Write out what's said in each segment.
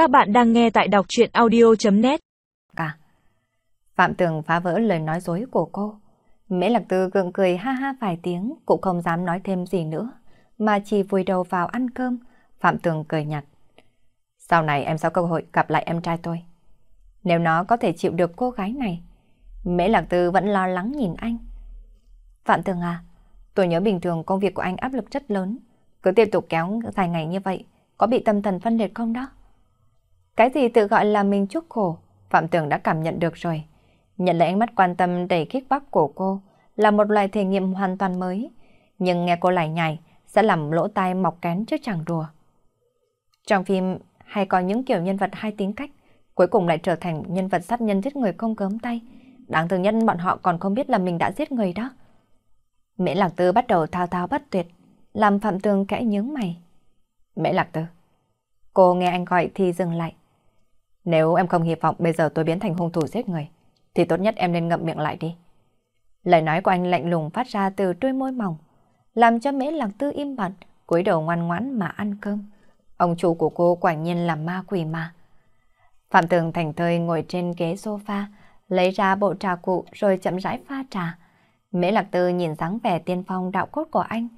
Các bạn đang nghe tại đọc chuyện audio.net Cả. À, Phạm Tường phá vỡ lời nói dối của cô. Mễ Lạc Tư gượng cười ha ha vài tiếng, cũng không dám nói thêm gì nữa, mà chỉ vùi đầu vào ăn cơm. Phạm Tường cười nhạt. Sau này em sẽ có cơ hội gặp lại em trai tôi. Nếu nó có thể chịu được cô gái này, Mễ Lạc Tư vẫn lo lắng nhìn anh. Phạm Tường à, tôi nhớ bình thường công việc của anh áp lực rất lớn, cứ tiếp tục kéo dài ngày như vậy, có bị tâm thần phân liệt không đó? Cái gì tự gọi là mình chúc khổ, Phạm Tường đã cảm nhận được rồi. Nhận lấy ánh mắt quan tâm đầy khích bác của cô là một loại thể nghiệm hoàn toàn mới. Nhưng nghe cô lại nhảy sẽ làm lỗ tai mọc kén chứ chẳng đùa. Trong phim hay có những kiểu nhân vật hai tính cách, cuối cùng lại trở thành nhân vật sát nhân giết người không cớm tay. Đáng thương nhất bọn họ còn không biết là mình đã giết người đó. Mễ Lạc Tư bắt đầu thao thao bất tuyệt, làm Phạm Tường kẽ nhướng mày. Mễ Lạc Tư. Cô nghe anh gọi thì dừng lại. Nếu em không hy vọng bây giờ tôi biến thành hung thủ giết người, thì tốt nhất em nên ngậm miệng lại đi. Lời nói của anh lạnh lùng phát ra từ đôi môi mỏng, làm cho Mễ Lạc Tư im bặt, cúi đầu ngoan ngoãn mà ăn cơm. Ông chủ của cô quả nhiên là ma quỷ mà. Phạm Tường thành thơi ngồi trên ghế sofa, lấy ra bộ trà cụ rồi chậm rãi pha trà. Mễ Lạc Tư nhìn dáng vẻ tiên phong đạo cốt của anh,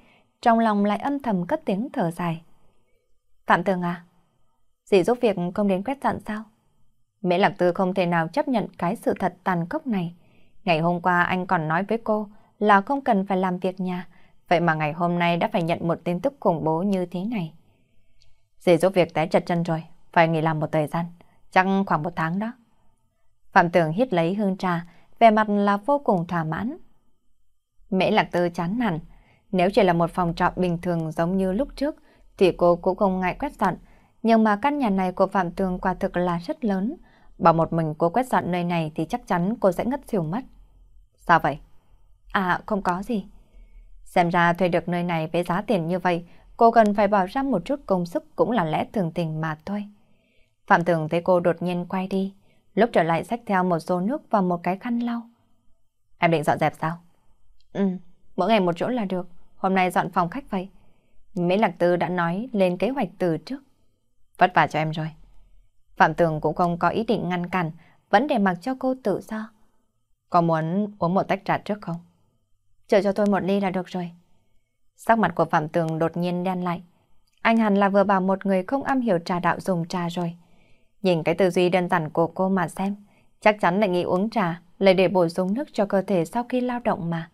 trong lòng lại âm thầm cất tiếng thở dài. Phạm Tường à, dì giúp việc không đến quét dọn sao? Mễ Lạc Tư không thể nào chấp nhận cái sự thật tàn khốc này. Ngày hôm qua anh còn nói với cô là không cần phải làm việc nhà, vậy mà ngày hôm nay đã phải nhận một tin tức khủng bố như thế này. Dì giúp việc té chật chân rồi, phải nghỉ làm một thời gian, chắc khoảng một tháng đó. Phạm Tường hít lấy hương trà, vẻ mặt là vô cùng thỏa mãn. Mễ Lạc Tư chán nản. nếu chỉ là một phòng trọ bình thường giống như lúc trước, thì cô cũng không ngại quét dọn, nhưng mà căn nhà này của Phạm Tường quả thực là rất lớn, Bảo một mình cô quét dọn nơi này thì chắc chắn cô sẽ ngất xỉu mất. Sao vậy? À, không có gì. Xem ra thuê được nơi này với giá tiền như vậy, cô cần phải bỏ ra một chút công sức cũng là lẽ thường tình mà thôi. Phạm Tường thấy cô đột nhiên quay đi, lúc trở lại xách theo một xô nước và một cái khăn lau. Em định dọn dẹp sao? Ừ, mỗi ngày một chỗ là được, hôm nay dọn phòng khách vậy. Mỹ Lạc Tư đã nói lên kế hoạch từ trước. Vất vả cho em rồi. Phạm Tường cũng không có ý định ngăn cản, vẫn để mặc cho cô tự do. Có muốn uống một tách trà trước không? Chờ cho tôi một ly là được rồi. Sắc mặt của Phạm Tường đột nhiên đen lại. Anh hẳn là vừa bảo một người không am hiểu trà đạo dùng trà rồi. Nhìn cái tư duy đơn giản của cô mà xem, chắc chắn lại nghĩ uống trà, lại để bổ sung nước cho cơ thể sau khi lao động mà.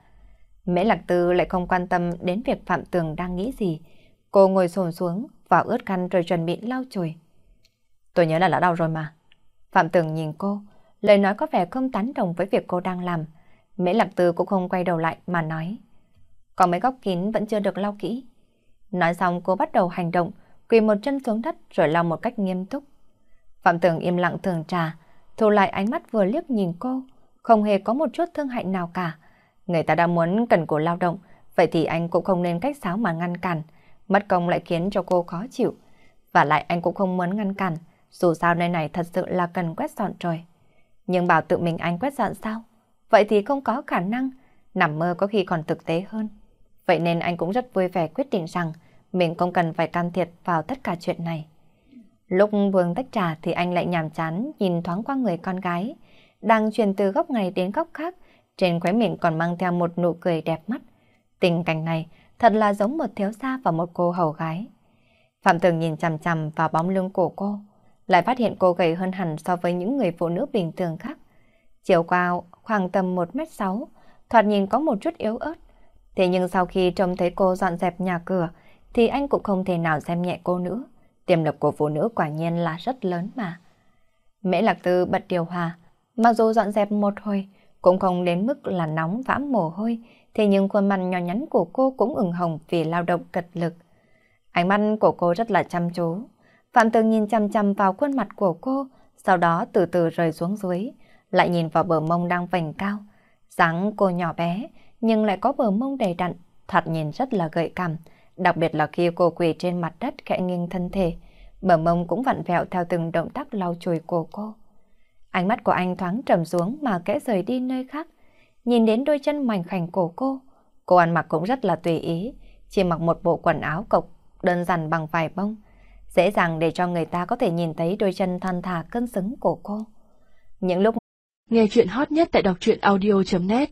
Mễ Lạc Tư lại không quan tâm đến việc Phạm Tường đang nghĩ gì. Cô ngồi xổm xuống, vào ướt khăn rồi chuẩn bị lau chùi. Tôi nhớ là đã đau rồi mà. Phạm Tường nhìn cô, lời nói có vẻ không tán đồng với việc cô đang làm. Mễ Lạc Tư cũng không quay đầu lại mà nói. Còn mấy góc kín vẫn chưa được lau kỹ. Nói xong cô bắt đầu hành động, quỳ một chân xuống đất rồi lau một cách nghiêm túc. Phạm Tường im lặng thường trà, thu lại ánh mắt vừa liếc nhìn cô, không hề có một chút thương hại nào cả. Người ta đã muốn cần cổ lao động, vậy thì anh cũng không nên cách sáo mà ngăn cản, mất công lại khiến cho cô khó chịu. Và lại anh cũng không muốn ngăn cản, dù sao nơi này thật sự là cần quét dọn rồi. Nhưng bảo tự mình anh quét dọn sao? Vậy thì không có khả năng, nằm mơ có khi còn thực tế hơn. Vậy nên anh cũng rất vui vẻ quyết định rằng mình không cần phải can thiệp vào tất cả chuyện này. Lúc vương tách trà thì anh lại nhàm chán nhìn thoáng qua người con gái, đang truyền từ góc này đến góc khác, trên khóe miệng còn mang theo một nụ cười đẹp mắt. Tình cảnh này thật là giống một thiếu gia và một cô hầu gái. Phạm Tường nhìn chằm chằm vào bóng lưng của cô, lại phát hiện cô gầy hơn hẳn so với những người phụ nữ bình thường khác. Chiều cao khoảng tầm 1m6, thoạt nhìn có một chút yếu ớt. Thế nhưng sau khi trông thấy cô dọn dẹp nhà cửa, thì anh cũng không thể nào xem nhẹ cô nữa. Tiềm lực của phụ nữ quả nhiên là rất lớn mà. Mễ Lạc Tư bật điều hòa, mặc dù dọn dẹp một hồi, cũng không đến mức là nóng vãm mồ hôi, thế nhưng khuôn mặt nhỏ nhắn của cô cũng ửng hồng vì lao động cật lực. Ánh mắt của cô rất là chăm chú, Phạm Tường nhìn chăm chăm vào khuôn mặt của cô, sau đó từ từ rời xuống dưới, lại nhìn vào bờ mông đang vành cao. dáng cô nhỏ bé, nhưng lại có bờ mông đầy đặn, thật nhìn rất là gợi cảm, đặc biệt là khi cô quỳ trên mặt đất khẽ nghiêng thân thể, bờ mông cũng vặn vẹo theo từng động tác lau chùi của cô. Ánh mắt của anh thoáng trầm xuống mà kẽ rời đi nơi khác, nhìn đến đôi chân mảnh khảnh của cô. Cô ăn mặc cũng rất là tùy ý, chỉ mặc một bộ quần áo cộc đơn giản bằng vài bông, dễ dàng để cho người ta có thể nhìn thấy đôi chân thon thả cân xứng của cô. Những lúc nghe chuyện hot nhất tại đọc truyện audio.net